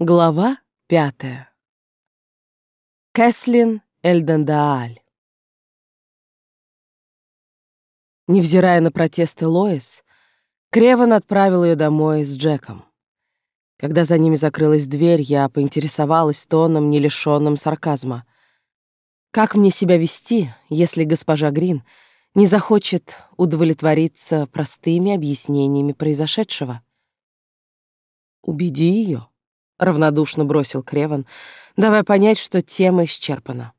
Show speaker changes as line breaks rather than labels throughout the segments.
Глава пятая. Кэслин Эльдендааль. Невзирая на протесты Лоис, Креван отправил ее домой с Джеком. Когда за ними закрылась дверь, я поинтересовалась тоном, не лишенным сарказма. Как мне себя вести, если госпожа Грин не захочет удовлетвориться простыми объяснениями произошедшего? Убеди ее равнодушно бросил Креван, давая понять, что тема исчерпана.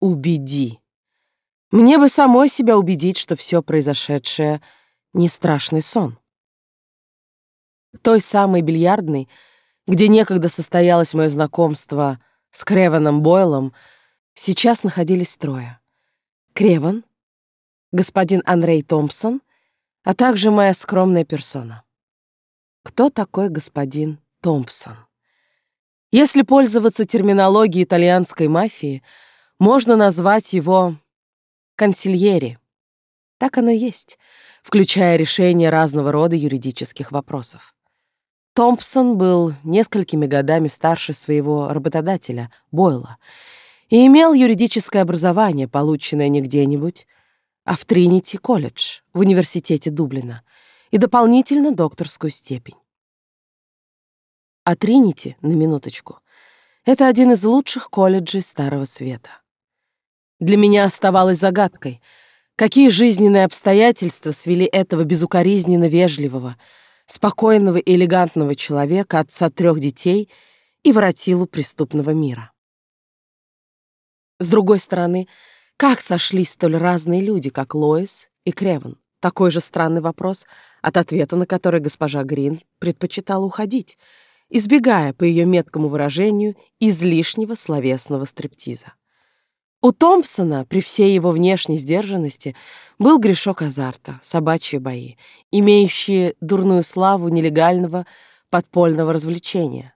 Убеди. Мне бы самой себя убедить, что все произошедшее не страшный сон. Той самой бильярдной, где некогда состоялось мое знакомство с Креваном Бойлом, сейчас находились трое. Креван, господин Андрей Томпсон, а также моя скромная персона. Кто такой господин Томпсон. Если пользоваться терминологией итальянской мафии, можно назвать его консильери. Так оно и есть, включая решение разного рода юридических вопросов. Томпсон был несколькими годами старше своего работодателя, Бойла, и имел юридическое образование, полученное не где-нибудь, а в Тринити-колледж в университете Дублина, и дополнительно докторскую степень. А Тринити, на минуточку, это один из лучших колледжей Старого Света. Для меня оставалось загадкой, какие жизненные обстоятельства свели этого безукоризненно вежливого, спокойного и элегантного человека, отца трех детей и воротилу преступного мира. С другой стороны, как сошлись столь разные люди, как Лоис и Креван? Такой же странный вопрос, от ответа на который госпожа Грин предпочитала уходить — избегая, по ее меткому выражению, излишнего словесного стриптиза. У Томпсона, при всей его внешней сдержанности, был грешок азарта, собачьи бои, имеющие дурную славу нелегального подпольного развлечения.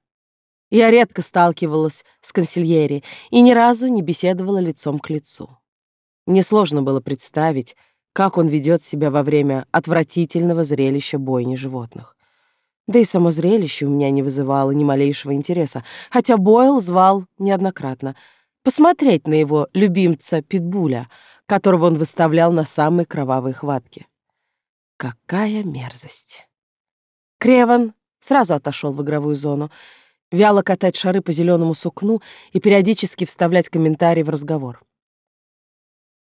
Я редко сталкивалась с консильери и ни разу не беседовала лицом к лицу. Мне сложно было представить, как он ведет себя во время отвратительного зрелища бойни животных. Да и само зрелище у меня не вызывало ни малейшего интереса, хотя Бойл звал неоднократно посмотреть на его любимца Питбуля, которого он выставлял на самой кровавой хватке. Какая мерзость! Креван сразу отошел в игровую зону, вяло катать шары по зеленому сукну и периодически вставлять комментарии в разговор.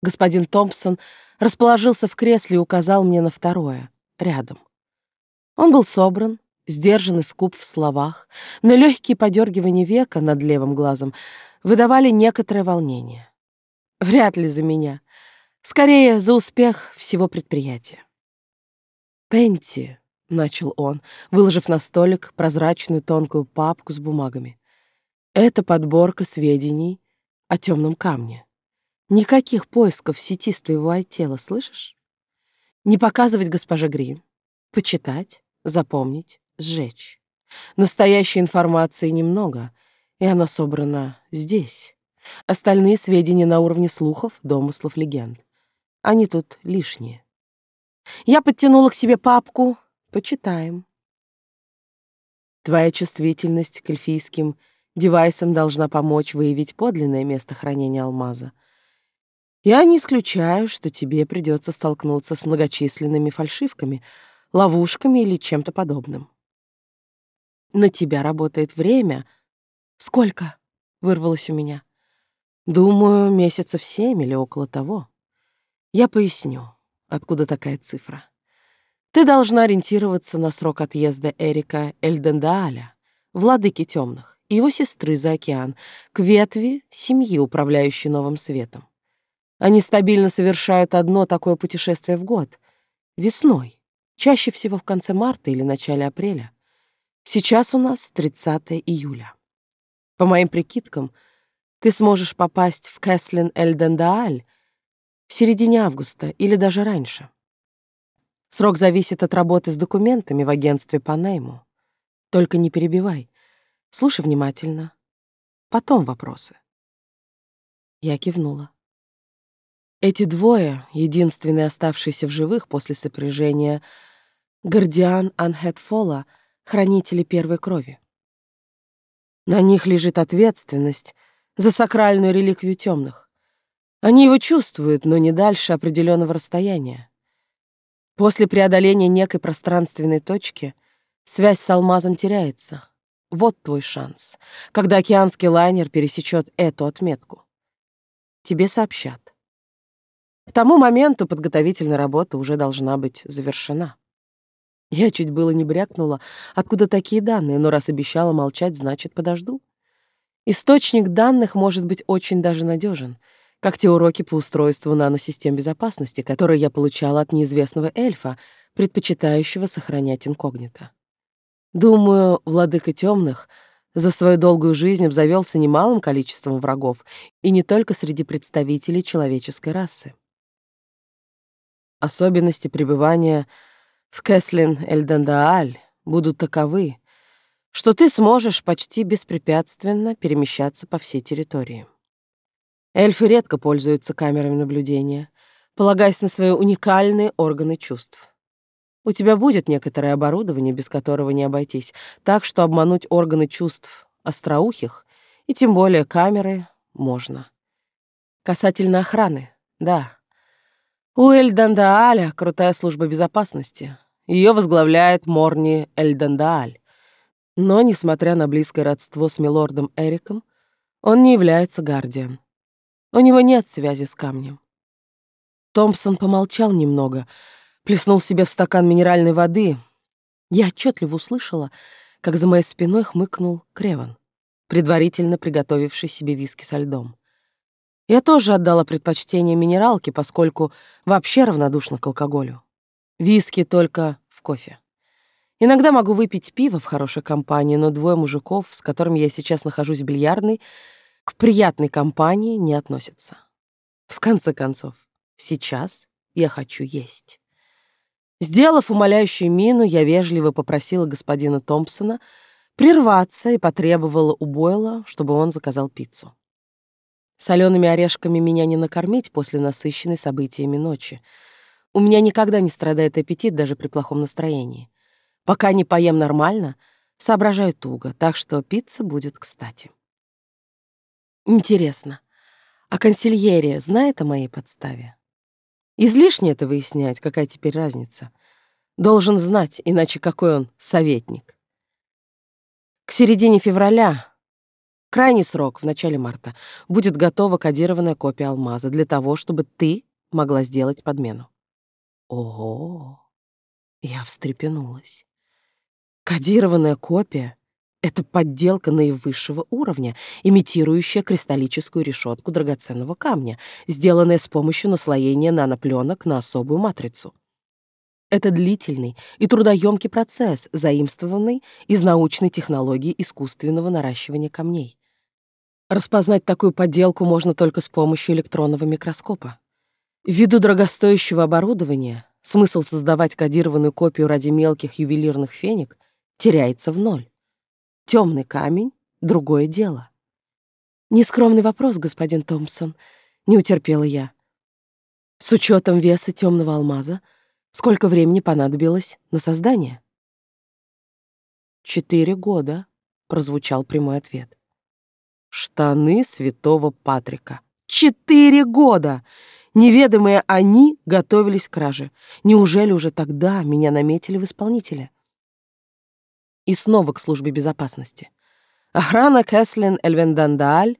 Господин Томпсон расположился в кресле и указал мне на второе, рядом. Он был собран, сдержан и скуп в словах, но легкие подергивания века над левым глазом выдавали некоторое волнение. Вряд ли за меня. Скорее, за успех всего предприятия. «Пенти», — начал он, выложив на столик прозрачную тонкую папку с бумагами. «Это подборка сведений о темном камне. Никаких поисков в сети с твоего отдела, слышишь? Не показывать госпоже Грин, почитать, запомнить, сжечь. Настоящей информации немного, и она собрана здесь. Остальные сведения на уровне слухов, домыслов, легенд. Они тут лишние. Я подтянула к себе папку. Почитаем. Твоя чувствительность к эльфийским девайсам должна помочь выявить подлинное место хранения алмаза. Я не исключаю, что тебе придется столкнуться с многочисленными фальшивками — ловушками или чем-то подобным. На тебя работает время. Сколько? Вырвалось у меня. Думаю, месяцев семь или около того. Я поясню, откуда такая цифра. Ты должна ориентироваться на срок отъезда Эрика Эльдендааля, владыки темных, и его сестры за океан, к ветви семьи, управляющей новым светом. Они стабильно совершают одно такое путешествие в год — весной чаще всего в конце марта или начале апреля. Сейчас у нас 30 июля. По моим прикидкам, ты сможешь попасть в Кэслин Эльдендааль в середине августа или даже раньше. Срок зависит от работы с документами в агентстве по найму. Только не перебивай. Слушай внимательно. Потом вопросы. Я кивнула. Эти двое, единственные оставшиеся в живых после сопряжения Гардиан Анхетфола, хранители первой крови. На них лежит ответственность за сакральную реликвию темных. Они его чувствуют, но не дальше определенного расстояния. После преодоления некой пространственной точки связь с алмазом теряется. Вот твой шанс, когда океанский лайнер пересечет эту отметку. Тебе сообщат. К тому моменту подготовительная работа уже должна быть завершена. Я чуть было не брякнула, откуда такие данные, но раз обещала молчать, значит, подожду. Источник данных может быть очень даже надежен, как те уроки по устройству наносистем безопасности, которые я получала от неизвестного эльфа, предпочитающего сохранять инкогнито. Думаю, владыка темных за свою долгую жизнь обзавелся немалым количеством врагов, и не только среди представителей человеческой расы. Особенности пребывания в Кэслин-Эльдандааль будут таковы, что ты сможешь почти беспрепятственно перемещаться по всей территории. Эльфы редко пользуются камерами наблюдения, полагаясь на свои уникальные органы чувств. У тебя будет некоторое оборудование, без которого не обойтись, так что обмануть органы чувств остроухих и тем более камеры можно. Касательно охраны, да, у Эльдандааля крутая служба безопасности. Ее возглавляет Морни Эльдандааль. Но, несмотря на близкое родство с милордом Эриком, он не является гардиан. У него нет связи с камнем. Томпсон помолчал немного, плеснул себе в стакан минеральной воды. Я отчетливо услышала, как за моей спиной хмыкнул Креван, предварительно приготовивший себе виски со льдом. Я тоже отдала предпочтение минералке, поскольку вообще равнодушна к алкоголю. Виски только в кофе. Иногда могу выпить пиво в хорошей компании, но двое мужиков, с которыми я сейчас нахожусь в бильярдной, к приятной компании не относятся. В конце концов, сейчас я хочу есть. Сделав умоляющую мину, я вежливо попросила господина Томпсона прерваться и потребовала у Бойла, чтобы он заказал пиццу. Солеными орешками меня не накормить после насыщенной событиями ночи. У меня никогда не страдает аппетит даже при плохом настроении. Пока не поем нормально, соображаю туго, так что пицца будет кстати. Интересно, а консильерия знает о моей подставе? Излишне это выяснять, какая теперь разница. Должен знать, иначе какой он советник. К середине февраля Крайний срок, в начале марта, будет готова кодированная копия алмаза для того, чтобы ты могла сделать подмену. Ого! Я встрепенулась. Кодированная копия — это подделка наивысшего уровня, имитирующая кристаллическую решетку драгоценного камня, сделанная с помощью наслоения нанопленок на особую матрицу. Это длительный и трудоемкий процесс, заимствованный из научной технологии искусственного наращивания камней. Распознать такую подделку можно только с помощью электронного микроскопа. Ввиду дорогостоящего оборудования смысл создавать кодированную копию ради мелких ювелирных феник теряется в ноль. Темный камень — другое дело. Нескромный вопрос, господин Томпсон, не утерпела я. С учетом веса темного алмаза, сколько времени понадобилось на создание? Четыре года, прозвучал прямой ответ. Штаны святого Патрика. Четыре года! Неведомые они готовились к краже. Неужели уже тогда меня наметили в исполнителя? И снова к службе безопасности. Охрана Кэслин Эльвендандааль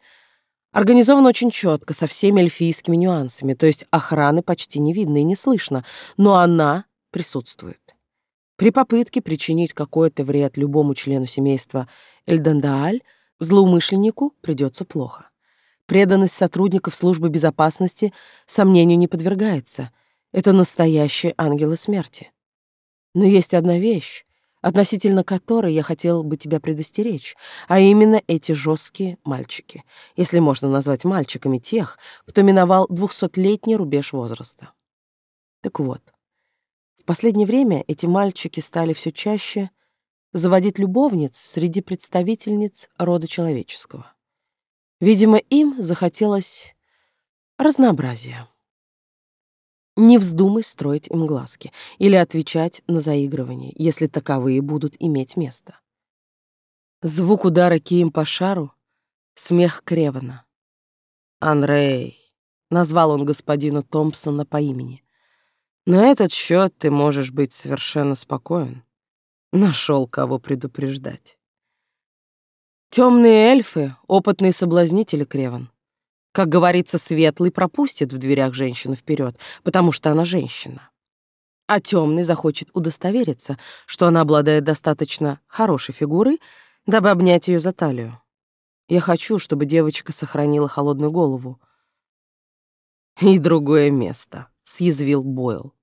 организована очень четко, со всеми эльфийскими нюансами, то есть охраны почти не видно и не слышно, но она присутствует. При попытке причинить какой-то вред любому члену семейства Эльдандааль Злоумышленнику придется плохо. Преданность сотрудников службы безопасности сомнению не подвергается. Это настоящие ангелы смерти. Но есть одна вещь, относительно которой я хотел бы тебя предостеречь, а именно эти жесткие мальчики, если можно назвать мальчиками тех, кто миновал двухсотлетний рубеж возраста. Так вот, в последнее время эти мальчики стали все чаще заводить любовниц среди представительниц рода человеческого. Видимо, им захотелось разнообразия. Не вздумай строить им глазки или отвечать на заигрывание, если таковые будут иметь место. Звук удара кием по шару, смех Кревана. «Анрей», — назвал он господина Томпсона по имени, — «на этот счет ты можешь быть совершенно спокоен. Нашел кого предупреждать». Темные эльфы — опытные соблазнители, Креван. Как говорится, светлый пропустит в дверях женщину вперед, потому что она женщина. А темный захочет удостовериться, что она обладает достаточно хорошей фигурой, дабы обнять ее за талию. Я хочу, чтобы девочка сохранила холодную голову. И другое место, съязвил Бойл.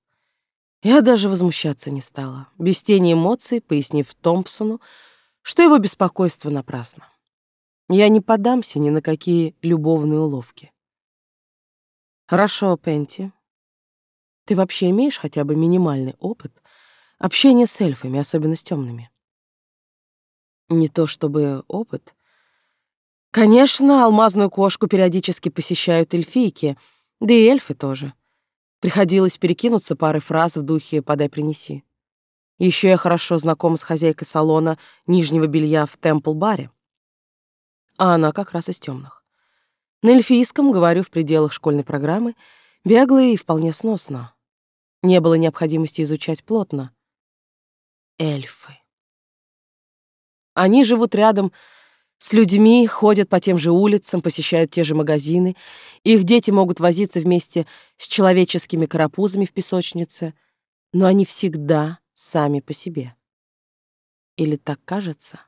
Я даже возмущаться не стала, без тени эмоций, пояснив Томпсону, что его беспокойство напрасно. Я не подамся ни на какие любовные уловки. Хорошо, Пенти. Ты вообще имеешь хотя бы минимальный опыт общения с эльфами, особенно с темными? Не то чтобы опыт. Конечно, алмазную кошку периодически посещают эльфийки, да и эльфы тоже. Приходилось перекинуться парой фраз в духе «подай, принеси». Еще я хорошо знакома с хозяйкой салона нижнего белья в Темпл-баре. А она как раз из темных. На эльфийском, говорю, в пределах школьной программы, бегло и вполне сносно. Не было необходимости изучать плотно. Эльфы. Они живут рядом с людьми, ходят по тем же улицам, посещают те же магазины. Их дети могут возиться вместе с человеческими карапузами в песочнице, но они всегда сами по себе. Или так кажется?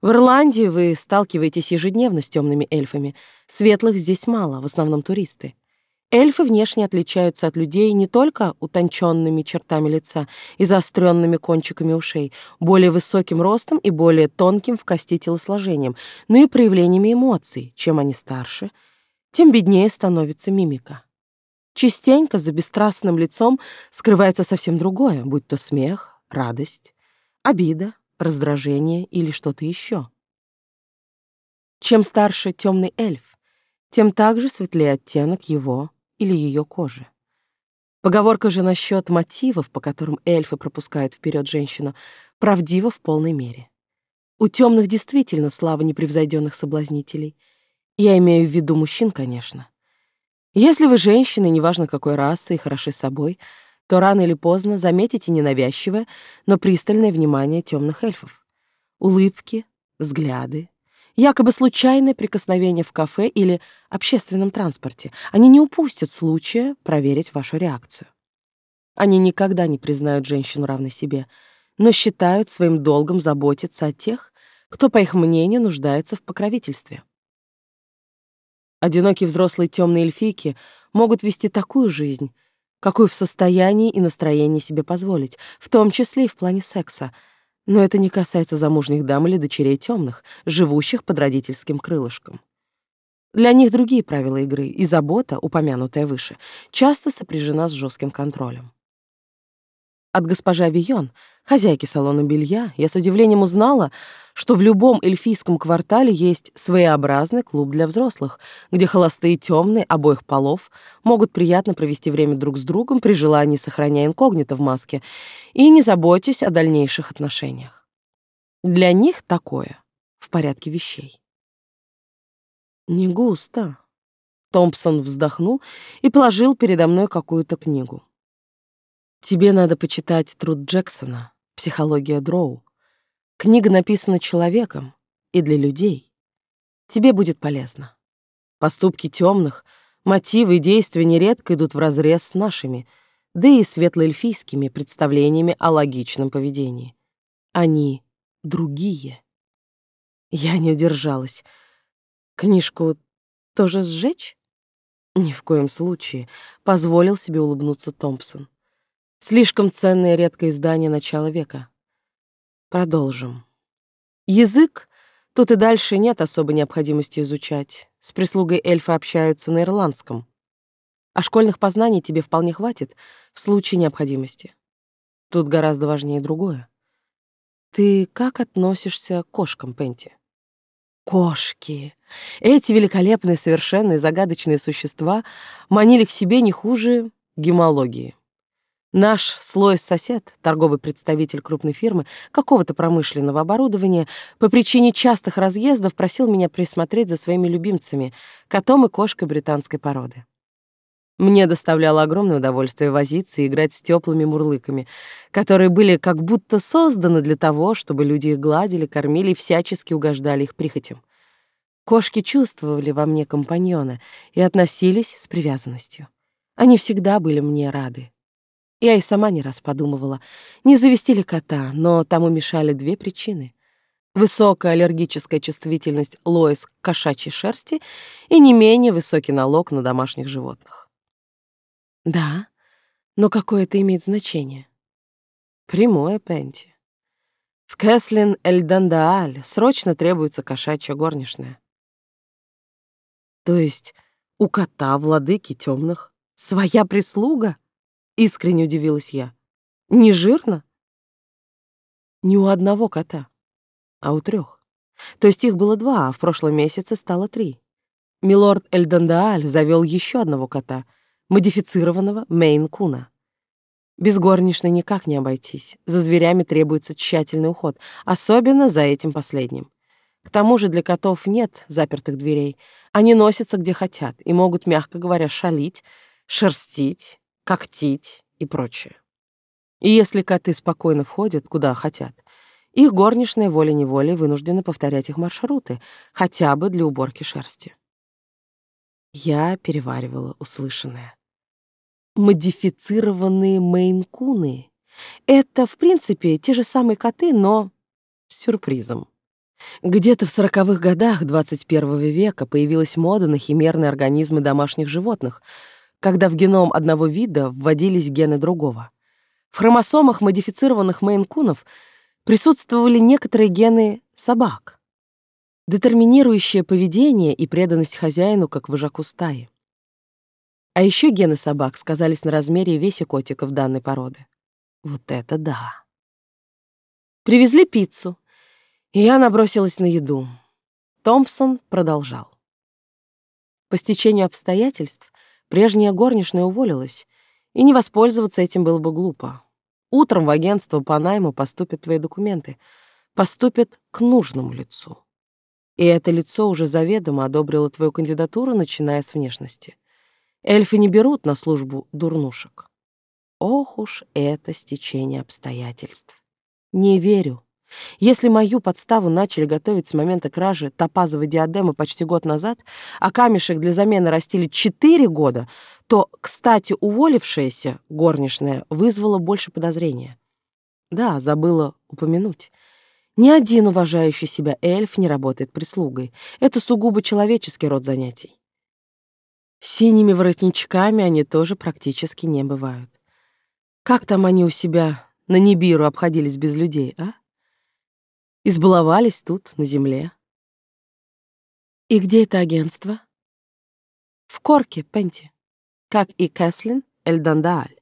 В Ирландии вы сталкиваетесь ежедневно с темными эльфами. Светлых здесь мало, в основном туристы. Эльфы внешне отличаются от людей не только утонченными чертами лица и заостренными кончиками ушей, более высоким ростом и более тонким в кости телосложением, но и проявлениями эмоций. Чем они старше, тем беднее становится мимика. Частенько за бесстрастным лицом скрывается совсем другое, будь то смех, радость, обида, раздражение или что-то еще. Чем старше темный эльф, тем также светлее оттенок его или ее кожи. Поговорка же насчет мотивов, по которым эльфы пропускают вперед женщину, правдива в полной мере. У темных действительно слава непревзойденных соблазнителей. Я имею в виду мужчин, конечно. Если вы женщины, неважно какой расы и хороши собой, то рано или поздно заметите ненавязчивое, но пристальное внимание темных эльфов. Улыбки, взгляды, якобы случайное прикосновение в кафе или общественном транспорте. Они не упустят случая проверить вашу реакцию. Они никогда не признают женщину равной себе, но считают своим долгом заботиться о тех, кто, по их мнению, нуждается в покровительстве. Одинокие взрослые темные эльфийки могут вести такую жизнь, какую в состоянии и настроении себе позволить, в том числе и в плане секса — но это не касается замужних дам или дочерей темных, живущих под родительским крылышком. Для них другие правила игры, и забота, упомянутая выше, часто сопряжена с жестким контролем. От госпожи Авион, хозяйки салона белья, я с удивлением узнала, что в любом эльфийском квартале есть своеобразный клуб для взрослых, где холостые темные обоих полов могут приятно провести время друг с другом при желании, сохраняя инкогнито в маске и не заботясь о дальнейших отношениях. Для них такое в порядке вещей. Не густо. Томпсон вздохнул и положил передо мной какую-то книгу. Тебе надо почитать труд Джексона «Психология Дроу». Книга написана человеком и для людей. Тебе будет полезно. Поступки темных, мотивы и действия нередко идут вразрез с нашими, да и светлоэльфийскими представлениями о логичном поведении. Они другие. Я не удержалась. Книжку тоже сжечь? Ни в коем случае, позволил себе улыбнуться Томпсон. Слишком ценное редкое издание начала века. Продолжим. Язык тут и дальше нет особой необходимости изучать. С прислугой эльфы общаются на ирландском. А школьных познаний тебе вполне хватит в случае необходимости. Тут гораздо важнее другое. Ты как относишься к кошкам, Пенти? Кошки. Эти великолепные, совершенные, загадочные существа манили к себе не хуже гемологии. Наш слой-сосед, торговый представитель крупной фирмы, какого-то промышленного оборудования, по причине частых разъездов просил меня присмотреть за своими любимцами, котом и кошкой британской породы. Мне доставляло огромное удовольствие возиться и играть с теплыми мурлыками, которые были как будто созданы для того, чтобы люди их гладили, кормили и всячески угождали их прихотям. Кошки чувствовали во мне компаньона и относились с привязанностью. Они всегда были мне рады. Я и сама не раз подумывала, не завести ли кота, но тому мешали две причины. Высокая аллергическая чувствительность Лоис к кошачьей шерсти и не менее высокий налог на домашних животных. Да, но какое это имеет значение? Прямое, Пенти. В Кэслин Эльдандааль срочно требуется кошачья горничная. То есть у кота, владыки темных, своя прислуга? Искренне удивилась я. Не жирно? Не у одного кота, а у трех. То есть их было два, а в прошлом месяце стало три. Милорд Эльдандааль завел еще одного кота, модифицированного Мейн-куна. Без горничной никак не обойтись. За зверями требуется тщательный уход, особенно за этим последним. К тому же для котов нет запертых дверей. Они носятся где хотят и могут, мягко говоря, шалить, шерстить, когтить и прочее. И если коты спокойно входят, куда хотят, их горничная волей-неволей вынуждена повторять их маршруты, хотя бы для уборки шерсти. Я переваривала услышанное. Модифицированные мейнкуны — это, в принципе, те же самые коты, но с сюрпризом. Где-то в сороковых годах 21 века появилась мода на химерные организмы домашних животных — когда в геном одного вида вводились гены другого. В хромосомах модифицированных мейнкунов присутствовали некоторые гены собак, детерминирующие поведение и преданность хозяину как вожаку стаи. А еще гены собак сказались на размере и весе котиков данной породы. Вот это да. Привезли пиццу, и я набросилась на еду. Томпсон продолжал. По стечению обстоятельств Прежняя горничная уволилась, и не воспользоваться этим было бы глупо. Утром в агентство по найму поступят твои документы, поступят к нужному лицу. И это лицо уже заведомо одобрило твою кандидатуру, начиная с внешности. Эльфы не берут на службу дурнушек. Ох уж это стечение обстоятельств. Не верю. Если мою подставу начали готовить с момента кражи топазовой диадемы почти год назад, а камешек для замены растили четыре года, то, кстати, уволившаяся горничная вызвала больше подозрения. Да, забыла упомянуть. Ни один уважающий себя эльф не работает прислугой. Это сугубо человеческий род занятий. Синими воротничками они тоже практически не бывают. Как там они у себя на Нибиру обходились без людей, а? Избаловались тут, на земле. И где это агентство? В Корке, Пенти, как и Кэслин Эльдандааль.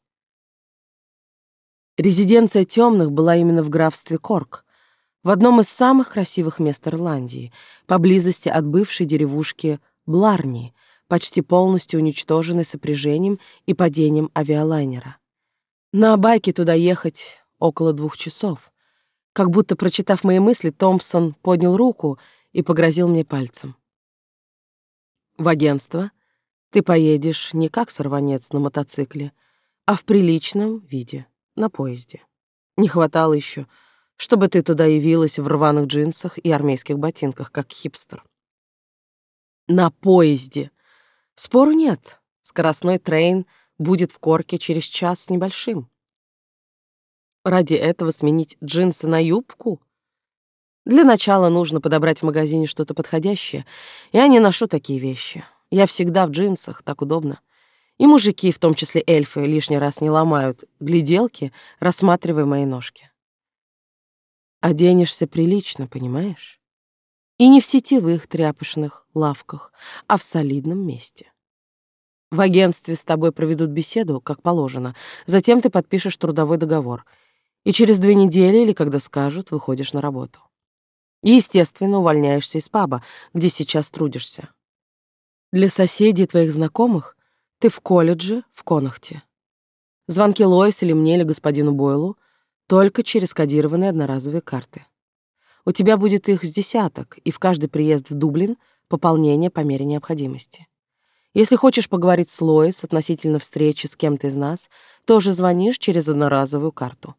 Резиденция темных была именно в графстве Корк, в одном из самых красивых мест Ирландии, поблизости от бывшей деревушки Бларни, почти полностью уничтоженной сопряжением и падением авиалайнера. На байке туда ехать около двух часов. Как будто, прочитав мои мысли, Томпсон поднял руку и погрозил мне пальцем. «В агентство ты поедешь не как сорванец на мотоцикле, а в приличном виде, на поезде. Не хватало еще, чтобы ты туда явилась в рваных джинсах и армейских ботинках, как хипстер. На поезде. Спору нет. Скоростной трейн будет в Корке через час с небольшим. Ради этого сменить джинсы на юбку? Для начала нужно подобрать в магазине что-то подходящее. Я не ношу такие вещи. Я всегда в джинсах, так удобно. И мужики, в том числе эльфы, лишний раз не ломают гляделки, рассматривая мои ножки. Оденешься прилично, понимаешь? И не в сетевых тряпочных лавках, а в солидном месте. В агентстве с тобой проведут беседу, как положено. Затем ты подпишешь трудовой договор — и через две недели или когда скажут, выходишь на работу. И, естественно, увольняешься из паба, где сейчас трудишься. Для соседей твоих знакомых ты в колледже в Конахте. Звонки Лоис или мне, или господину Бойлу только через кодированные одноразовые карты. У тебя будет их с десяток, и в каждый приезд в Дублин пополнение по мере необходимости. Если хочешь поговорить с Лоис относительно встречи с кем-то из нас, тоже звонишь через одноразовую карту.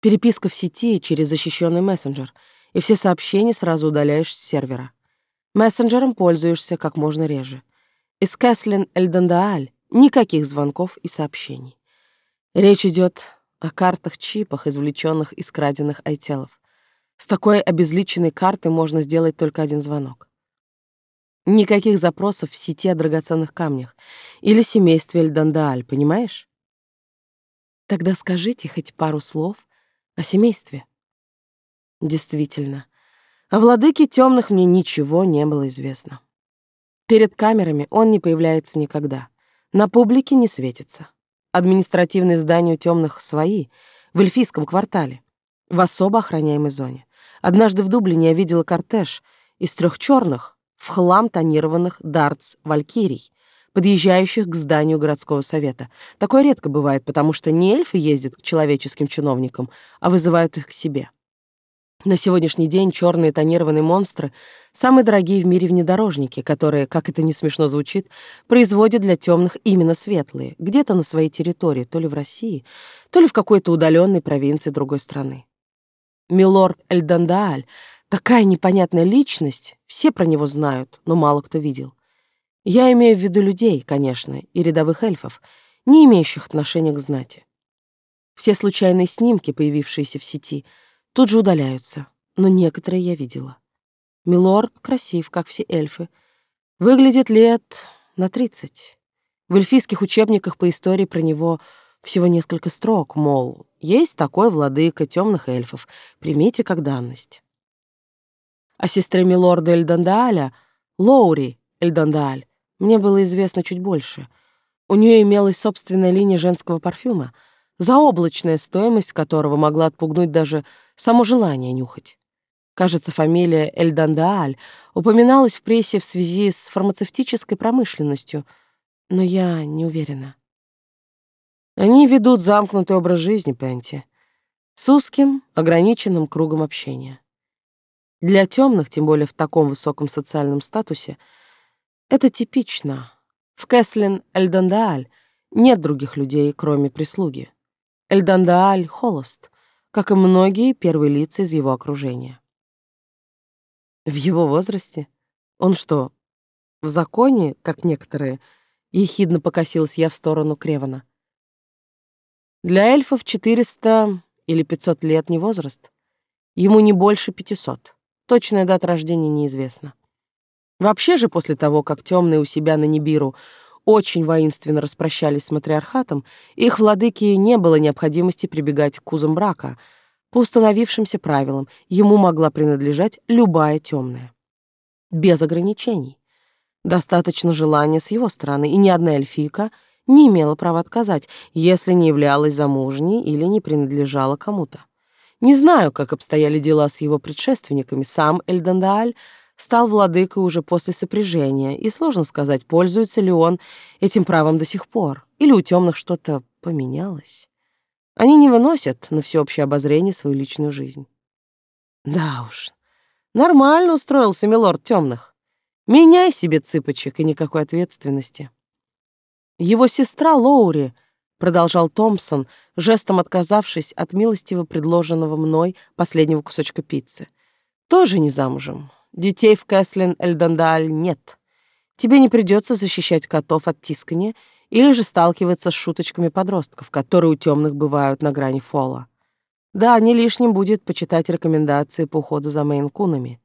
Переписка в сети через защищенный мессенджер, и все сообщения сразу удаляешь с сервера. Мессенджером пользуешься как можно реже. Из Кэслин Эльдандааль никаких звонков и сообщений. Речь идет о картах-чипах, извлеченных из краденных айтелов. С такой обезличенной карты можно сделать только один звонок. Никаких запросов в сети о драгоценных камнях или семействе Эльдандааль, понимаешь? Тогда скажите хоть пару слов о семействе. Действительно, о владыке темных мне ничего не было известно. Перед камерами он не появляется никогда, на публике не светится. Административные здания у темных свои, в эльфийском квартале, в особо охраняемой зоне. Однажды в Дублине я видела кортеж из трех черных, в хлам тонированных дартс валькирий, подъезжающих к зданию городского совета. Такое редко бывает, потому что не эльфы ездят к человеческим чиновникам, а вызывают их к себе. На сегодняшний день черные тонированные монстры — самые дорогие в мире внедорожники, которые, как это не смешно звучит, производят для темных именно светлые, где-то на своей территории, то ли в России, то ли в какой-то удаленной провинции другой страны. Милорд Эльдандааль Такая непонятная личность, все про него знают, но мало кто видел. Я имею в виду людей, конечно, и рядовых эльфов, не имеющих отношения к знати. Все случайные снимки, появившиеся в сети, тут же удаляются, но некоторые я видела. Милорд красив, как все эльфы. Выглядит лет на тридцать. В эльфийских учебниках по истории про него всего несколько строк, мол, есть такой владыка темных эльфов, примите как данность о сестре милорда Эльдандааля, Лоури Эльдандааль, мне было известно чуть больше. У нее имелась собственная линия женского парфюма, заоблачная стоимость которого могла отпугнуть даже само желание нюхать. Кажется, фамилия Эльдандааль упоминалась в прессе в связи с фармацевтической промышленностью, но я не уверена. Они ведут замкнутый образ жизни, Пенти, с узким, ограниченным кругом общения. Для темных, тем более в таком высоком социальном статусе, это типично. В Кэслин Эльдандааль нет других людей, кроме прислуги. Эльдандааль холост, как и многие первые лица из его окружения. В его возрасте? Он что, в законе, как некоторые? Ехидно покосилась я в сторону Кревана. Для эльфов 400 или 500 лет не возраст. Ему не больше 500. Точная дата рождения неизвестна. Вообще же, после того, как темные у себя на Нибиру очень воинственно распрощались с матриархатом, их владыки не было необходимости прибегать к узам брака. По установившимся правилам ему могла принадлежать любая темная. Без ограничений. Достаточно желания с его стороны, и ни одна эльфийка не имела права отказать, если не являлась замужней или не принадлежала кому-то. Не знаю, как обстояли дела с его предшественниками. Сам Эльдандааль стал владыкой уже после сопряжения, и сложно сказать, пользуется ли он этим правом до сих пор, или у темных что-то поменялось. Они не выносят на всеобщее обозрение свою личную жизнь. Да уж, нормально устроился милорд темных. Меняй себе цыпочек и никакой ответственности. Его сестра Лоури — продолжал Томпсон, жестом отказавшись от милостиво предложенного мной последнего кусочка пиццы. Тоже не замужем. Детей в Кэслин Эльдандаль нет. Тебе не придется защищать котов от тискания или же сталкиваться с шуточками подростков, которые у темных бывают на грани фола. Да, не лишним будет почитать рекомендации по уходу за мейн-кунами.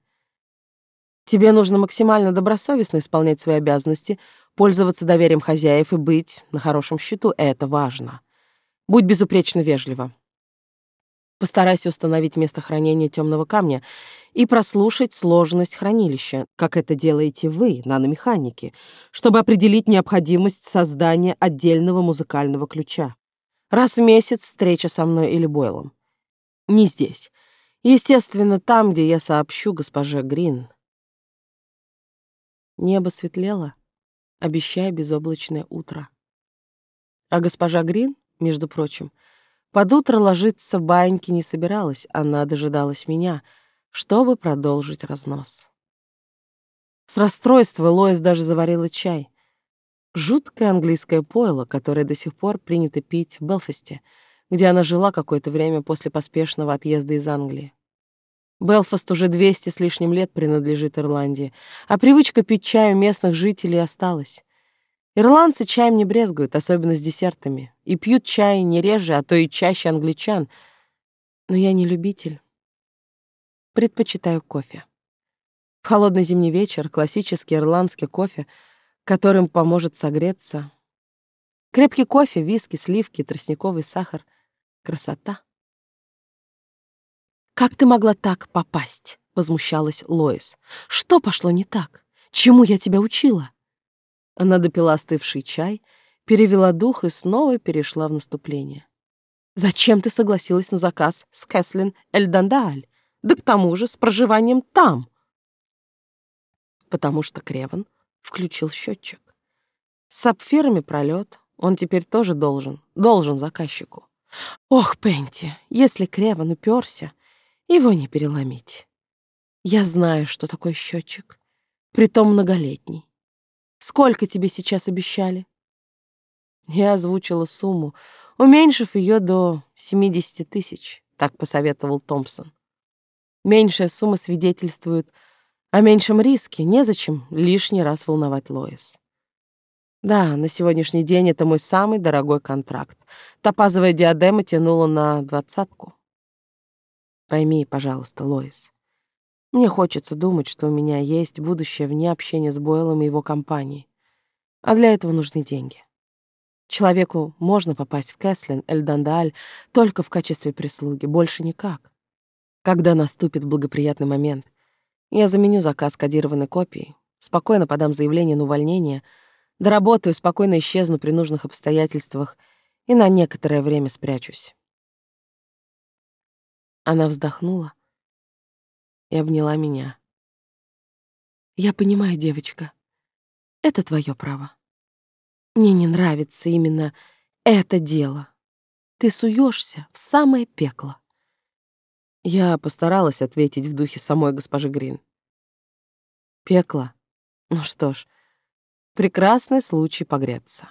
Тебе нужно максимально добросовестно исполнять свои обязанности, пользоваться доверием хозяев и быть на хорошем счету — это важно. Будь безупречно вежлива. Постарайся установить место хранения темного камня и прослушать сложность хранилища, как это делаете вы, наномеханики, чтобы определить необходимость создания отдельного музыкального ключа. Раз в месяц встреча со мной или Бойлом. Не здесь. Естественно, там, где я сообщу госпоже Грин, Небо светлело, обещая безоблачное утро. А госпожа Грин между прочим. Под утро ложиться баньки не собиралась, она дожидалась меня, чтобы продолжить разнос. С расстройства Лоис даже заварила чай. Жуткое английское пойло, которое до сих пор принято пить в Белфасте, где она жила какое-то время после поспешного отъезда из Англии. Белфаст уже 200 с лишним лет принадлежит Ирландии, а привычка пить чай у местных жителей осталась. Ирландцы чаем не брезгуют, особенно с десертами, и пьют чай не реже, а то и чаще англичан. Но я не любитель. Предпочитаю кофе. В холодный зимний вечер классический ирландский кофе, которым поможет согреться. Крепкий кофе, виски, сливки, тростниковый сахар. Красота. «Как ты могла так попасть?» — возмущалась Лоис. «Что пошло не так? Чему я тебя учила?» Она допила остывший чай, перевела дух и снова перешла в наступление. «Зачем ты согласилась на заказ с Кэслин Эльдандааль? Да к тому же с проживанием там!» потому что Креван включил счетчик. С сапфирами пролет, он теперь тоже должен, должен заказчику. Ох, Пенти, если Креван уперся, его не переломить. Я знаю, что такое счетчик, притом многолетний. Сколько тебе сейчас обещали? Я озвучила сумму, уменьшив ее до 70 тысяч, так посоветовал Томпсон. Меньшая сумма свидетельствует о меньшем риске незачем лишний раз волновать Лоис. Да, на сегодняшний день это мой самый дорогой контракт. Топазовая диадема тянула на двадцатку. Пойми, пожалуйста, Лоис. Мне хочется думать, что у меня есть будущее вне общения с Бойлом и его компанией. А для этого нужны деньги. Человеку можно попасть в Кэслин, Эльдандаль только в качестве прислуги, больше никак. Когда наступит благоприятный момент, я заменю заказ кодированной копией, спокойно подам заявление на увольнение, доработаю, спокойно исчезну при нужных обстоятельствах и на некоторое время спрячусь. Она вздохнула и обняла меня. «Я понимаю, девочка, это твое право. Мне не нравится именно это дело. Ты суешься в самое пекло. Я постаралась ответить в духе самой госпожи Грин. Пекло. Ну что ж, прекрасный случай погреться.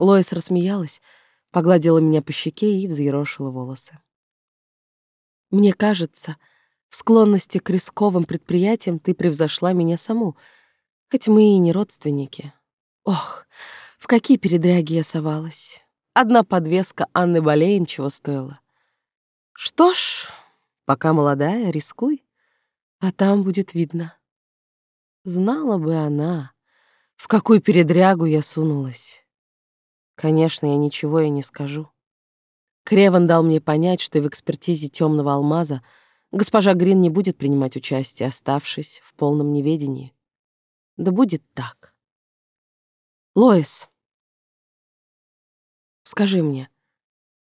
Лоис рассмеялась, погладила меня по щеке и взъерошила волосы. Мне кажется, в склонности к рисковым предприятиям ты превзошла меня саму, хоть мы и не родственники. Ох, в какие передряги я совалась. Одна подвеска Анны Болейн чего стоила. Что ж, пока молодая, рискуй, а там будет видно. Знала бы она, в какую передрягу я сунулась. Конечно, я ничего и не скажу. Креван дал мне понять, что в экспертизе темного алмаза госпожа Грин не будет принимать участие, оставшись в полном неведении. Да будет так. Лоис, скажи мне,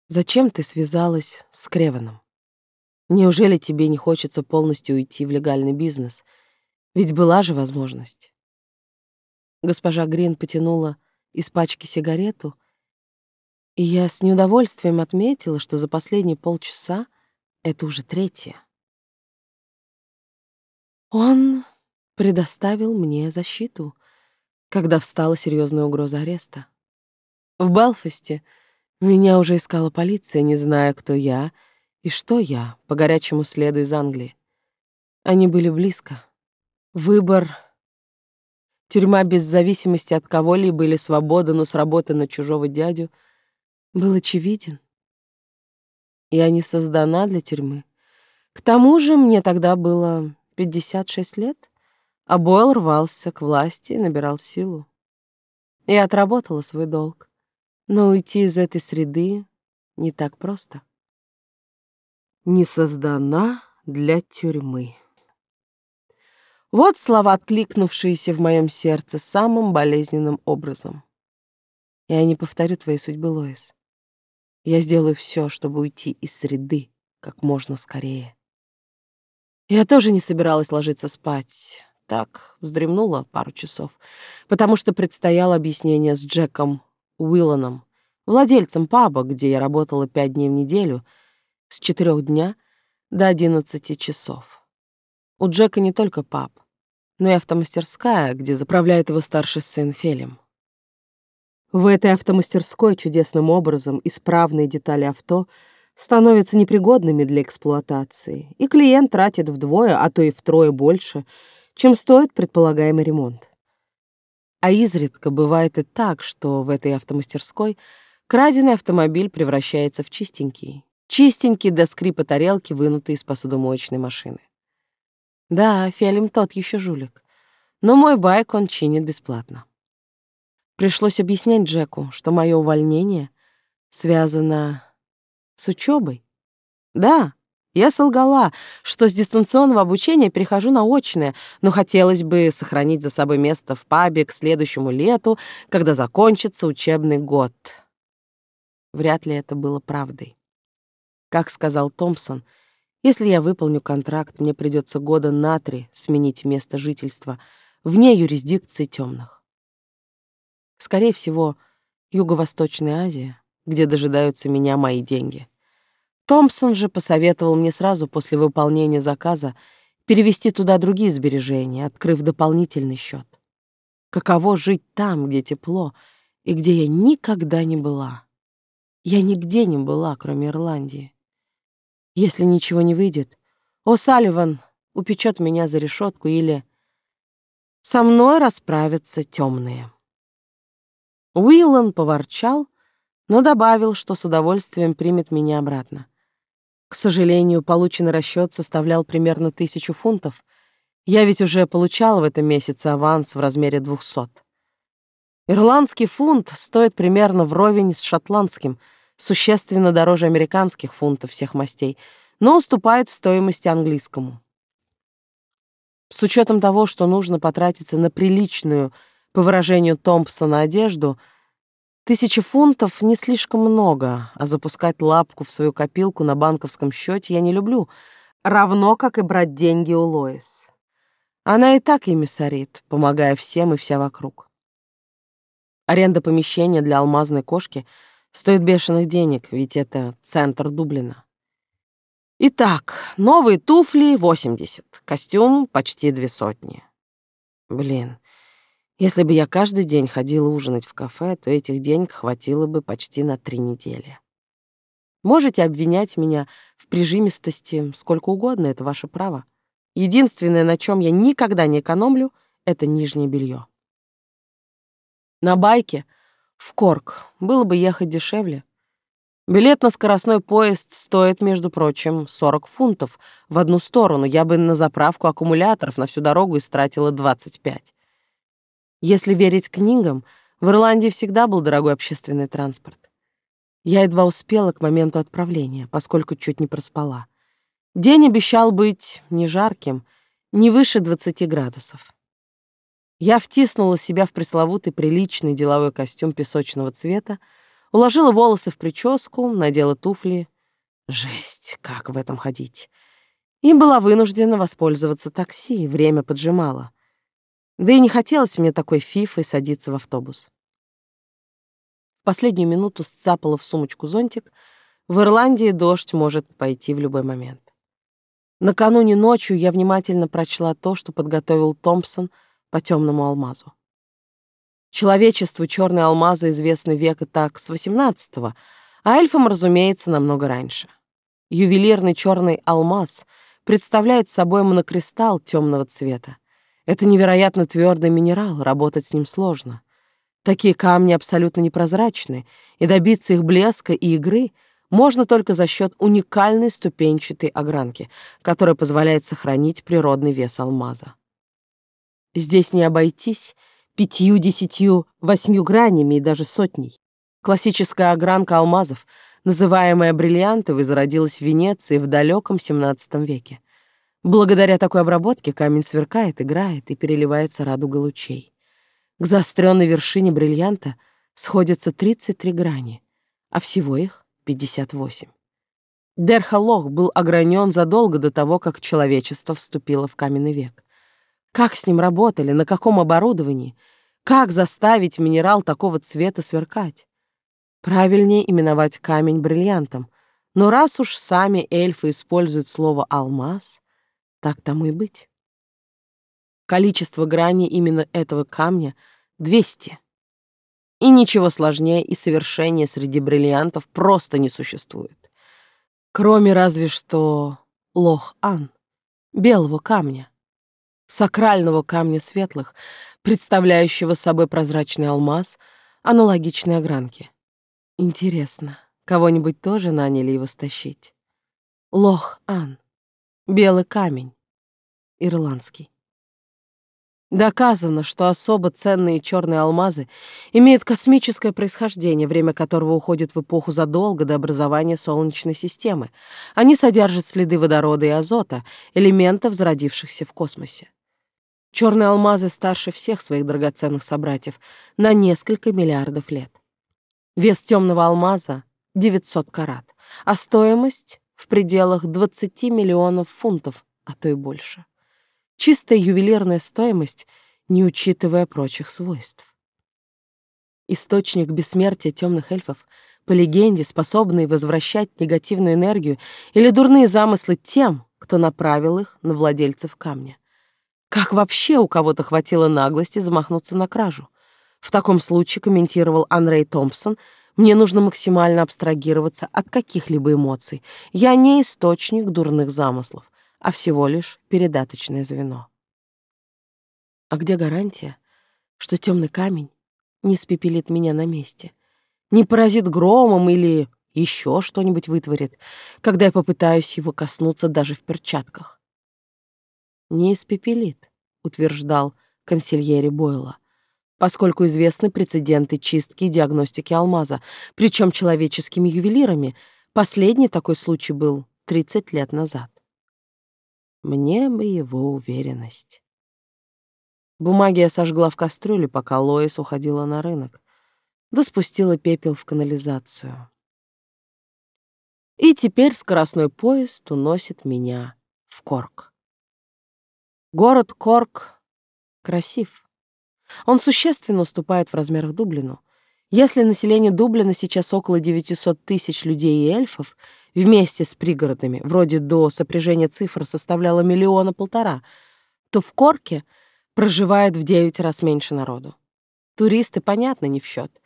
Зачем ты связалась с Креваном? Неужели тебе не хочется полностью уйти в легальный бизнес? Ведь была же возможность. Госпожа Грин потянула из пачки сигарету, и я с неудовольствием отметила, что за последние полчаса это уже третья. Он предоставил мне защиту, когда встала серьезная угроза ареста. В Белфасте — меня уже искала полиция, не зная, кто я и что я, по горячему следу из Англии. Они были близко. Выбор Тюрьма без зависимости от кого-либо или свобода, но с работы на чужого дядю, был очевиден. Я не создана для тюрьмы. К тому же мне тогда было 56 лет, а Бойл рвался к власти и набирал силу. Я отработала свой долг. Но уйти из этой среды не так просто. Не создана для тюрьмы. Вот слова, откликнувшиеся в моем сердце самым болезненным образом. Я не повторю твоей судьбы, Лоис. Я сделаю все, чтобы уйти из среды как можно скорее. Я тоже не собиралась ложиться спать. Так, вздремнула пару часов, потому что предстояло объяснение с Джеком Уилланом, владельцем паба, где я работала пять дней в неделю, с четырех дня до одиннадцати часов. У Джека не только паб, но и автомастерская, где заправляет его старший сын Фелем. В этой автомастерской чудесным образом исправные детали авто становятся непригодными для эксплуатации, и клиент тратит вдвое, а то и втрое больше, чем стоит предполагаемый ремонт. А изредка бывает и так, что в этой автомастерской краденый автомобиль превращается в чистенький. Чистенький до скрипа тарелки, вынутый из посудомоечной машины. Да, Фелим тот еще жулик. Но мой байк он чинит бесплатно. Пришлось объяснять Джеку, что мое увольнение связано с учебой. Да, я солгала, что с дистанционного обучения перехожу на очное, но хотелось бы сохранить за собой место в пабе к следующему лету, когда закончится учебный год. Вряд ли это было правдой. Как сказал Томпсон, если я выполню контракт, мне придется года на три сменить место жительства вне юрисдикции темных. Скорее всего, Юго-Восточная Азия, где дожидаются меня мои деньги — Томпсон же посоветовал мне сразу после выполнения заказа перевести туда другие сбережения, открыв дополнительный счет. Каково жить там, где тепло, и где я никогда не была? Я нигде не была, кроме Ирландии. Если ничего не выйдет, О Салливан упечет меня за решетку или со мной расправятся темные. Уиллан поворчал, но добавил, что с удовольствием примет меня обратно. К сожалению, полученный расчет составлял примерно тысячу фунтов. Я ведь уже получала в этом месяце аванс в размере двухсот. Ирландский фунт стоит примерно вровень с шотландским, существенно дороже американских фунтов всех мастей, но уступает в стоимости английскому. С учетом того, что нужно потратиться на приличную, по выражению Томпсона, одежду — Тысячи фунтов не слишком много, а запускать лапку в свою копилку на банковском счете я не люблю, равно как и брать деньги у Лоис. Она и так ими сорит, помогая всем и вся вокруг. Аренда помещения для алмазной кошки стоит бешеных денег, ведь это центр Дублина. Итак, новые туфли — 80, костюм — почти две сотни. Блин, если бы я каждый день ходила ужинать в кафе, то этих денег хватило бы почти на три недели. Можете обвинять меня в прижимистости сколько угодно, это ваше право. Единственное, на чем я никогда не экономлю, это нижнее белье. На байке в Корк было бы ехать дешевле. Билет на скоростной поезд стоит, между прочим, 40 фунтов в одну сторону. Я бы на заправку аккумуляторов на всю дорогу истратила 25. Если верить книгам, в Ирландии всегда был дорогой общественный транспорт. Я едва успела к моменту отправления, поскольку чуть не проспала. День обещал быть не жарким, не выше 20 градусов. Я втиснула себя в пресловутый приличный деловой костюм песочного цвета, уложила волосы в прическу, надела туфли. Жесть, как в этом ходить. И была вынуждена воспользоваться такси, время поджимало. Да и не хотелось мне такой фифой садиться в автобус. В последнюю минуту сцапала в сумочку зонтик. В Ирландии дождь может пойти в любой момент. Накануне ночью я внимательно прочла то, что подготовил Томпсон по темному алмазу. Человечеству черные алмазы известны века так с XVIII, а эльфам, разумеется, намного раньше. Ювелирный черный алмаз представляет собой монокристалл темного цвета. Это невероятно твердый минерал, работать с ним сложно. Такие камни абсолютно непрозрачны, и добиться их блеска и игры можно только за счет уникальной ступенчатой огранки, которая позволяет сохранить природный вес алмаза. Здесь не обойтись пятью, десятью, восьмью гранями и даже сотней. Классическая огранка алмазов, называемая бриллиантовой, зародилась в Венеции в далеком XVII веке. Благодаря такой обработке камень сверкает, играет и переливается радуга лучей. К заостренной вершине бриллианта сходятся 33 грани, а всего их 58. Дерхалох был огранен задолго до того, как человечество вступило в каменный век. Как с ним работали, на каком оборудовании, как заставить минерал такого цвета сверкать? Правильнее именовать камень бриллиантом. Но раз уж сами эльфы используют слово «алмаз», так тому и быть. Количество граней именно этого камня — 200. И ничего сложнее и совершеннее среди бриллиантов просто не существует. Кроме разве что Лох-Ан, белого камня, сакрального камня светлых, представляющего собой прозрачный алмаз аналогичной огранки. Интересно, кого-нибудь тоже наняли его стащить? Лох-Ан, белый камень, ирландский. Доказано, что особо ценные черные алмазы имеют космическое происхождение, время которого уходит в эпоху задолго до образования Солнечной системы. Они содержат следы водорода и азота, элементов, зародившихся в космосе. Черные алмазы старше всех своих драгоценных собратьев на несколько миллиардов лет. Вес темного алмаза — 900 карат, а стоимость — в пределах 20 миллионов фунтов, а то и больше. Чистая ювелирная стоимость, не учитывая прочих свойств. Источник бессмертия темных эльфов, по легенде, способный возвращать негативную энергию или дурные замыслы тем, кто направил их на владельцев камня. Как вообще у кого-то хватило наглости замахнуться на кражу? В таком случае, комментировал Анрей Томпсон, мне нужно максимально абстрагироваться от каких-либо эмоций. Я не источник дурных замыслов а всего лишь передаточное звено. А где гарантия, что темный камень не спепелит меня на месте, не поразит громом или еще что-нибудь вытворит, когда я попытаюсь его коснуться даже в перчатках? Не испепелит, утверждал консильери Бойла, поскольку известны прецеденты чистки и диагностики алмаза, причем человеческими ювелирами. Последний такой случай был 30 лет назад. Мне бы его уверенность. Бумаги я сожгла в кастрюле, пока Лоис уходила на рынок, да спустила пепел в канализацию. И теперь скоростной поезд уносит меня в Корк. Город Корк красив. Он существенно уступает в размерах Дублину. Если население Дублина сейчас около 900 тысяч людей и эльфов — вместе с пригородами, вроде до сопряжения цифр составляла миллиона полтора, то в Корке проживает в девять раз меньше народу. Туристы, понятно, не в счет.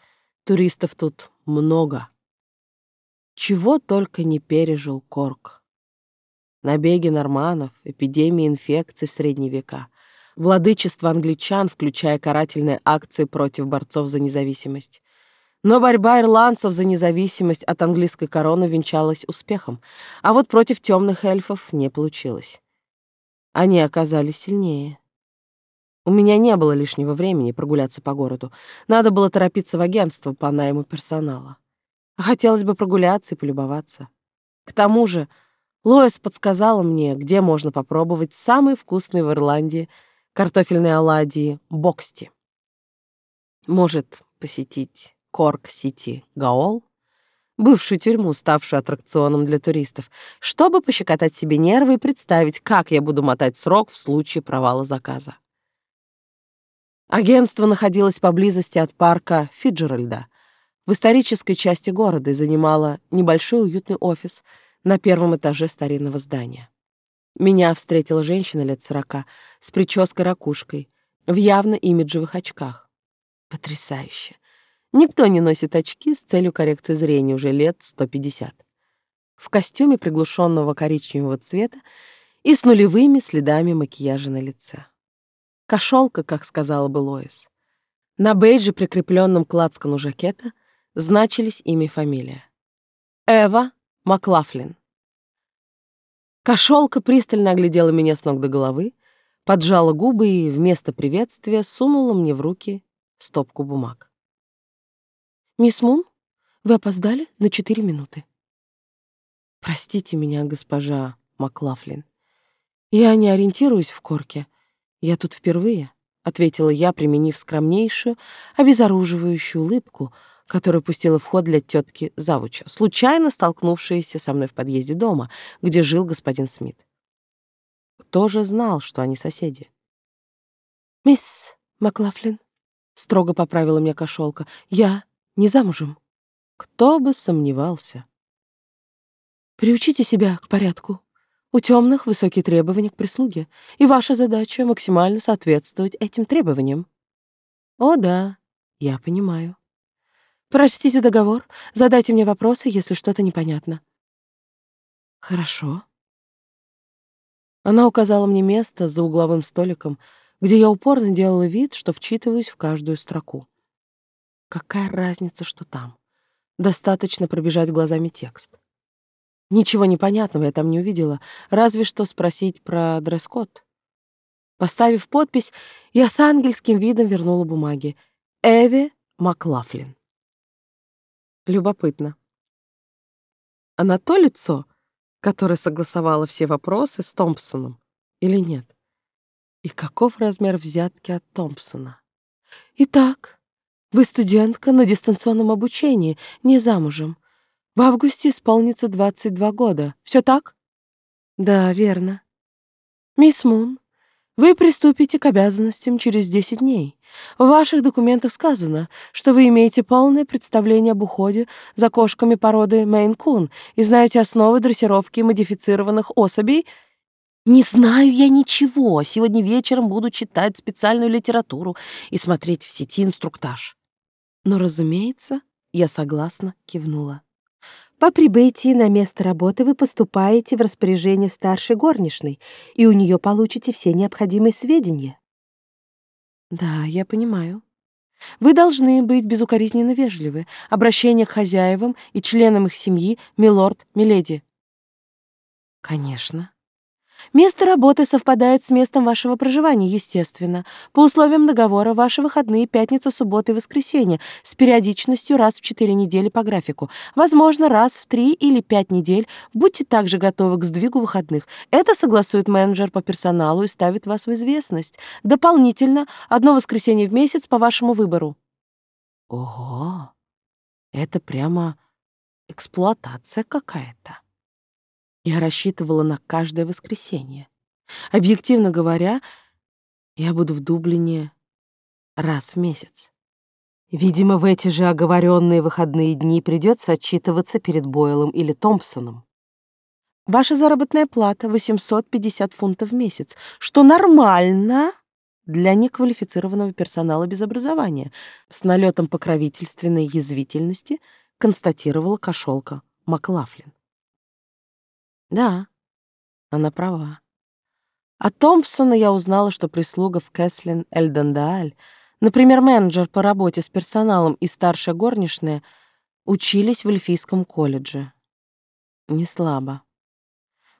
Туристов тут много. Чего только не пережил Корк. Набеги норманов, эпидемии инфекций в средние века, владычество англичан, включая карательные акции против борцов за независимость, но борьба ирландцев за независимость от английской короны венчалась успехом, а вот против темных эльфов не получилось. Они оказались сильнее. У меня не было лишнего времени прогуляться по городу. Надо было торопиться в агентство по найму персонала. хотелось бы прогуляться и полюбоваться. К тому же Лоис подсказала мне, где можно попробовать самые вкусные в Ирландии картофельные оладьи Боксти. Может, посетить Корк-Сити Гаол, бывшую тюрьму, ставшую аттракционом для туристов, чтобы пощекотать себе нервы и представить, как я буду мотать срок в случае провала заказа. Агентство находилось поблизости от парка Фиджеральда, в исторической части города и занимало небольшой уютный офис на первом этаже старинного здания. Меня встретила женщина лет сорока с прической-ракушкой в явно имиджевых очках. Потрясающе. Никто не носит очки с целью коррекции зрения уже лет 150. В костюме приглушенного коричневого цвета и с нулевыми следами макияжа на лице. Кошелка, как сказала бы Лоис. На бейдже, прикрепленном к лацкану жакета, значились имя и фамилия. Эва Маклафлин. Кошелка пристально оглядела меня с ног до головы, поджала губы и вместо приветствия сунула мне в руки стопку бумаг. «Мисс Мун, вы опоздали на четыре минуты». «Простите меня, госпожа Маклафлин. Я не ориентируюсь в корке. Я тут впервые», — ответила я, применив скромнейшую, обезоруживающую улыбку, которую пустила в ход для тетки Завуча, случайно столкнувшейся со мной в подъезде дома, где жил господин Смит. Кто же знал, что они соседи? «Мисс Маклафлин», — строго поправила меня кошелка, — «я не замужем. Кто бы сомневался. Приучите себя к порядку. У темных высокие требования к прислуге, и ваша задача — максимально соответствовать этим требованиям. О, да, я понимаю. Прочтите договор, задайте мне вопросы, если что-то непонятно. Хорошо. Она указала мне место за угловым столиком, где я упорно делала вид, что вчитываюсь в каждую строку. Какая разница, что там? Достаточно пробежать глазами текст. Ничего непонятного я там не увидела, разве что спросить про дресс-код. Поставив подпись, я с ангельским видом вернула бумаги. Эви Маклафлин. Любопытно. Она то лицо, которая согласовала все вопросы с Томпсоном, или нет? И каков размер взятки от Томпсона? Итак, вы студентка на дистанционном обучении, не замужем. В августе исполнится 22 года. Все так? Да, верно. Мисс Мун, вы приступите к обязанностям через 10 дней. В ваших документах сказано, что вы имеете полное представление об уходе за кошками породы Мейн-кун и знаете основы дрессировки модифицированных особей. Не знаю я ничего. Сегодня вечером буду читать специальную литературу и смотреть в сети инструктаж. Но, разумеется, я согласно кивнула. По прибытии на место работы вы поступаете в распоряжение старшей горничной, и у нее получите все необходимые сведения. Да, я понимаю. Вы должны быть безукоризненно вежливы. Обращение к хозяевам и членам их семьи, милорд, миледи. Конечно. Место работы совпадает с местом вашего проживания, естественно. По условиям договора ваши выходные пятница, суббота и воскресенье с периодичностью раз в четыре недели по графику. Возможно, раз в три или пять недель. Будьте также готовы к сдвигу выходных. Это согласует менеджер по персоналу и ставит вас в известность. Дополнительно одно воскресенье в месяц по вашему выбору. Ого! Это прямо эксплуатация какая-то. Я рассчитывала на каждое воскресенье. Объективно говоря, я буду в Дублине раз в месяц. Видимо, в эти же оговоренные выходные дни придется отчитываться перед Бойлом или Томпсоном. Ваша заработная плата — 850 фунтов в месяц, что нормально для неквалифицированного персонала без образования, с налетом покровительственной язвительности констатировала кошелка Маклафлин. Да, она права. От Томпсона я узнала, что прислуга в Кэслин Эльдандааль, например, менеджер по работе с персоналом и старшая горничная, учились в Эльфийском колледже. Не слабо.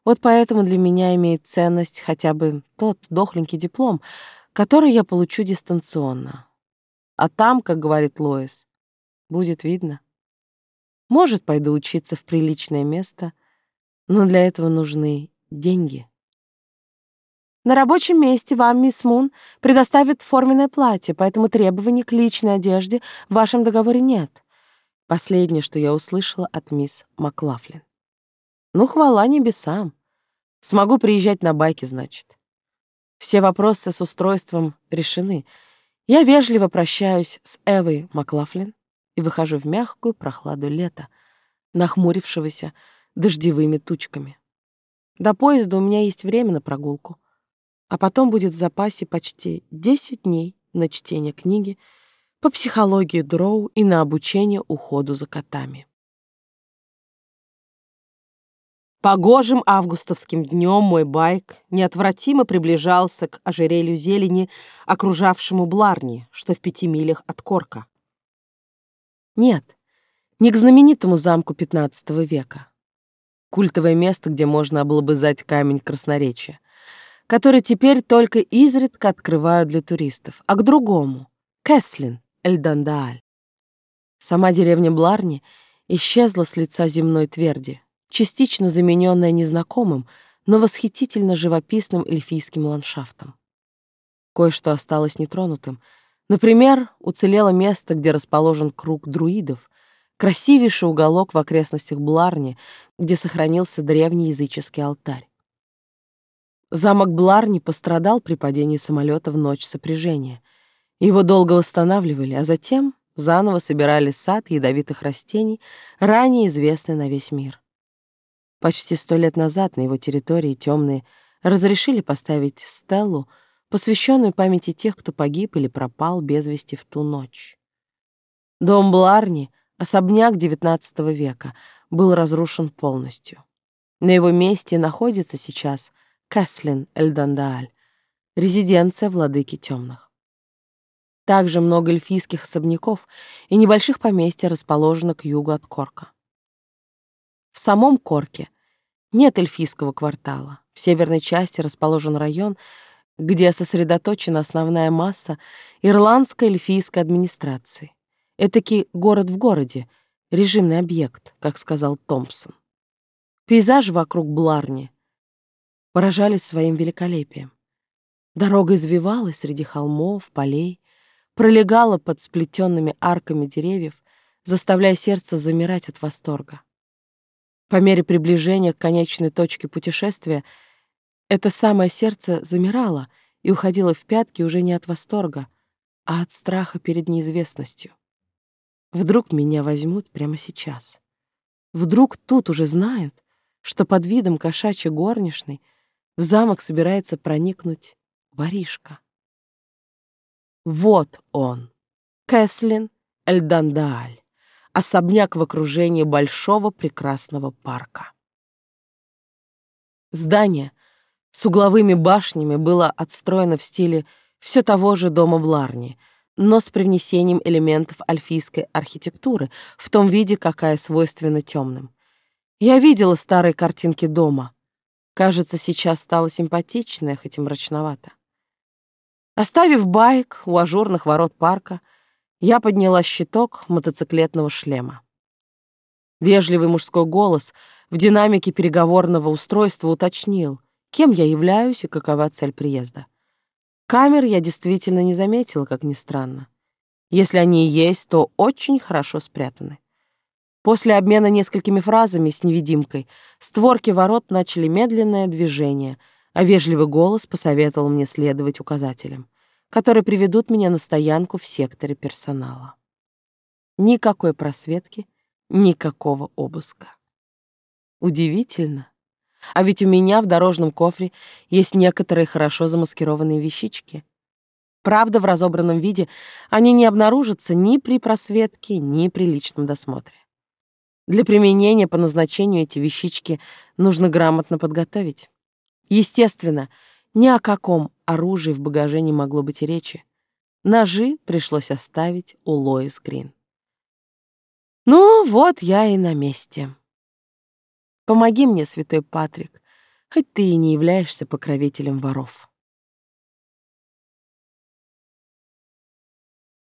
Вот поэтому для меня имеет ценность хотя бы тот дохленький диплом, который я получу дистанционно. А там, как говорит Лоис, будет видно. Может, пойду учиться в приличное место — но для этого нужны деньги. На рабочем месте вам, мисс Мун, предоставят форменное платье, поэтому требований к личной одежде в вашем договоре нет. Последнее, что я услышала от мисс Маклафлин. Ну, хвала небесам. Смогу приезжать на байке, значит. Все вопросы с устройством решены. Я вежливо прощаюсь с Эвой Маклафлин и выхожу в мягкую прохладу лета, нахмурившегося, дождевыми тучками. До поезда у меня есть время на прогулку, а потом будет в запасе почти 10 дней на чтение книги по психологии дроу и на обучение уходу за котами. Погожим августовским днем мой байк неотвратимо приближался к ожерелью зелени, окружавшему Бларни, что в пяти милях от Корка. Нет, не к знаменитому замку XV века, культовое место, где можно облобызать камень красноречия, который теперь только изредка открывают для туристов, а к другому — Кэслин, Эльдандааль. Сама деревня Бларни исчезла с лица земной тверди, частично замененная незнакомым, но восхитительно живописным эльфийским ландшафтом. Кое-что осталось нетронутым. Например, уцелело место, где расположен круг друидов, красивейший уголок в окрестностях Бларни, где сохранился древний языческий алтарь. Замок Бларни пострадал при падении самолета в ночь сопряжения. Его долго восстанавливали, а затем заново собирали сад ядовитых растений, ранее известный на весь мир. Почти сто лет назад на его территории темные разрешили поставить стелу, посвященную памяти тех, кто погиб или пропал без вести в ту ночь. Дом Бларни, особняк XIX века, был разрушен полностью. На его месте находится сейчас Кэслин Эльдандааль, резиденция владыки темных. Также много эльфийских особняков и небольших поместья расположено к югу от Корка. В самом Корке нет эльфийского квартала. В северной части расположен район, где сосредоточена основная масса ирландской эльфийской администрации. Этакий город в городе, режимный объект, как сказал Томпсон. Пейзажи вокруг Бларни поражались своим великолепием. Дорога извивалась среди холмов, полей, пролегала под сплетенными арками деревьев, заставляя сердце замирать от восторга. По мере приближения к конечной точке путешествия это самое сердце замирало и уходило в пятки уже не от восторга, а от страха перед неизвестностью. Вдруг меня возьмут прямо сейчас. Вдруг тут уже знают, что под видом кошачьей горничной в замок собирается проникнуть воришка. Вот он, Кэслин Эльдандааль, особняк в окружении большого прекрасного парка. Здание с угловыми башнями было отстроено в стиле все того же дома Бларни, но с привнесением элементов альфийской архитектуры в том виде, какая свойственна темным. Я видела старые картинки дома. Кажется, сейчас стало симпатичное, хоть и мрачновато. Оставив байк у ажурных ворот парка, я подняла щиток мотоциклетного шлема. Вежливый мужской голос в динамике переговорного устройства уточнил — кем я являюсь и какова цель приезда. Камер я действительно не заметила, как ни странно. Если они и есть, то очень хорошо спрятаны. После обмена несколькими фразами с невидимкой створки ворот начали медленное движение, а вежливый голос посоветовал мне следовать указателям, которые приведут меня на стоянку в секторе персонала. Никакой просветки, никакого обыска. Удивительно. А ведь у меня в дорожном кофре есть некоторые хорошо замаскированные вещички. Правда, в разобранном виде они не обнаружатся ни при просветке, ни при личном досмотре. Для применения по назначению эти вещички нужно грамотно подготовить. Естественно, ни о каком оружии в багаже не могло быть речи. Ножи пришлось оставить у Лоис Грин. Ну, вот я и на месте. Помоги мне, святой Патрик, хоть ты и не являешься покровителем воров.